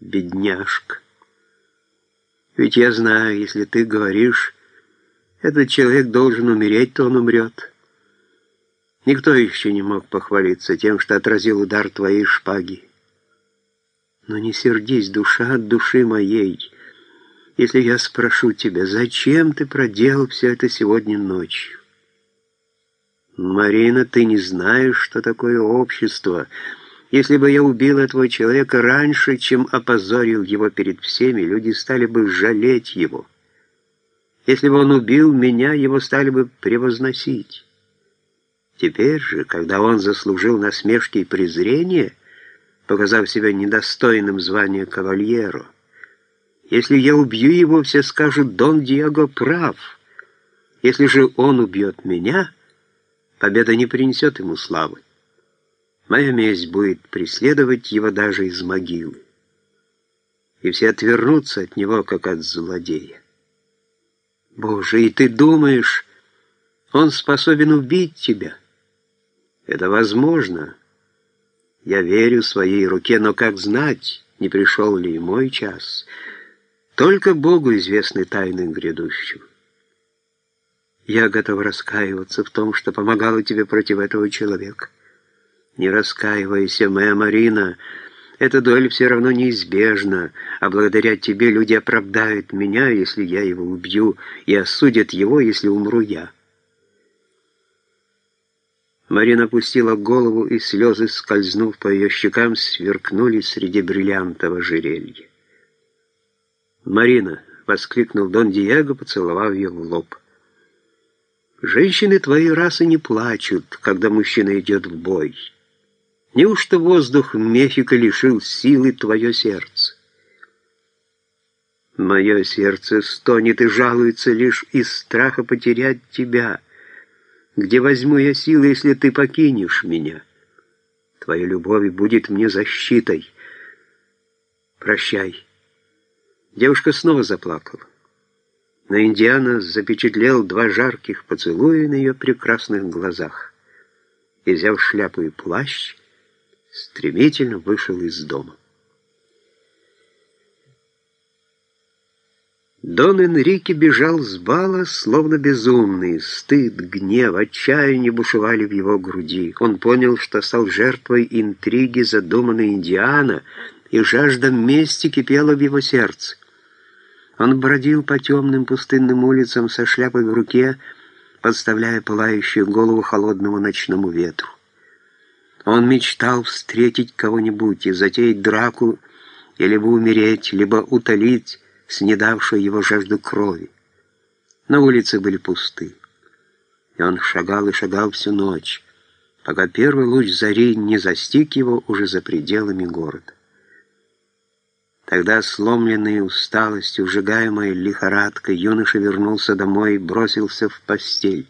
Бедняжка. Ведь я знаю, если ты говоришь, этот человек должен умереть, то он умрет. Никто еще не мог похвалиться тем, что отразил удар твоей шпаги. Но не сердись, душа от души моей, если я спрошу тебя, зачем ты проделал все это сегодня ночью? Марина, ты не знаешь, что такое общество. Если бы я убил этого человека раньше, чем опозорил его перед всеми, люди стали бы жалеть его. Если бы он убил меня, его стали бы превозносить. Теперь же, когда он заслужил насмешки и презрение, показав себя недостойным звания кавальеро, если я убью его, все скажут, Дон Диего прав. Если же он убьет меня, победа не принесет ему славы. Моя месть будет преследовать его даже из могилы. И все отвернутся от него, как от злодея. Боже, и ты думаешь, он способен убить тебя? Это возможно. Я верю своей руке, но как знать, не пришел ли мой час? Только Богу известны тайны грядущего. Я готов раскаиваться в том, что помогала тебе против этого человека. Не раскаивайся, моя Марина, эта дуэль все равно неизбежна, а благодаря тебе люди оправдают меня, если я его убью, и осудят его, если умру я. Марина опустила голову, и слезы, скользнув по ее щекам, сверкнули среди бриллиантового ожерелья. «Марина!» — воскликнул Дон Диего, поцеловав ее в лоб. «Женщины твоей расы не плачут, когда мужчина идет в бой. Неужто воздух Мехико лишил силы твое сердце?» «Мое сердце стонет и жалуется лишь из страха потерять тебя». Где возьму я силы, если ты покинешь меня? Твоя любовь будет мне защитой. Прощай. Девушка снова заплакала. Но Индиана запечатлел два жарких поцелуя на ее прекрасных глазах и, взяв шляпу и плащ, стремительно вышел из дома. Дон Энрике бежал с бала, словно безумный. Стыд, гнев, отчаяние бушевали в его груди. Он понял, что стал жертвой интриги, задуманной Индиана, и жажда мести кипела в его сердце. Он бродил по темным пустынным улицам со шляпой в руке, подставляя пылающую голову холодному ночному ветру. Он мечтал встретить кого-нибудь и затеять драку, и либо умереть, либо утолить, снедавшую его жажду крови. На улице были пусты. И он шагал и шагал всю ночь, пока первый луч зари не застиг его уже за пределами города. Тогда, сломленный усталостью, ужигаемой лихорадкой, юноша вернулся домой и бросился в постель.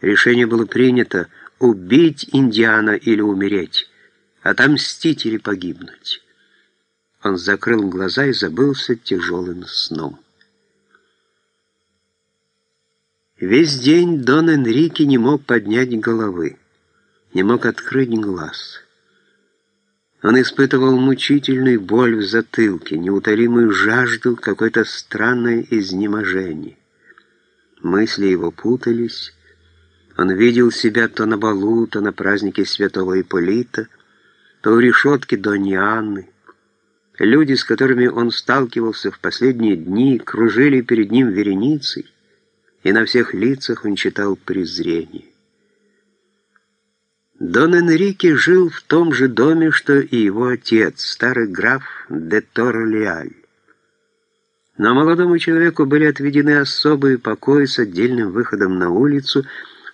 Решение было принято — убить Индиана или умереть, отомстить или погибнуть. Он закрыл глаза и забылся тяжелым сном. Весь день Дон Энрике не мог поднять головы, не мог открыть глаз. Он испытывал мучительную боль в затылке, неутолимую жажду, какое-то странное изнеможение. Мысли его путались. Он видел себя то на балу, то на празднике святого Ипполита, то у решетки Доньи Анны, Люди, с которыми он сталкивался в последние дни, кружили перед ним вереницей, и на всех лицах он читал презрение. Дон Энрике жил в том же доме, что и его отец, старый граф де Торлеаль. Но молодому человеку были отведены особые покои с отдельным выходом на улицу,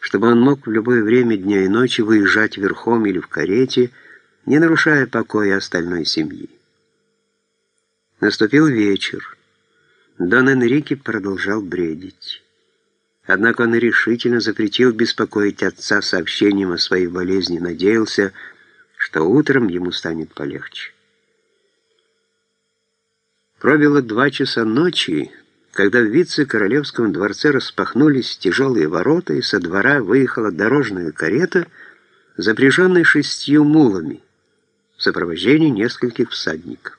чтобы он мог в любое время дня и ночи выезжать верхом или в карете, не нарушая покоя остальной семьи. Наступил вечер. Дон Энрике продолжал бредить. Однако он решительно запретил беспокоить отца сообщением о своей болезни, надеялся, что утром ему станет полегче. Пробило два часа ночи, когда в вице-королевском дворце распахнулись тяжелые ворота, и со двора выехала дорожная карета, запряженная шестью мулами, в сопровождении нескольких всадников.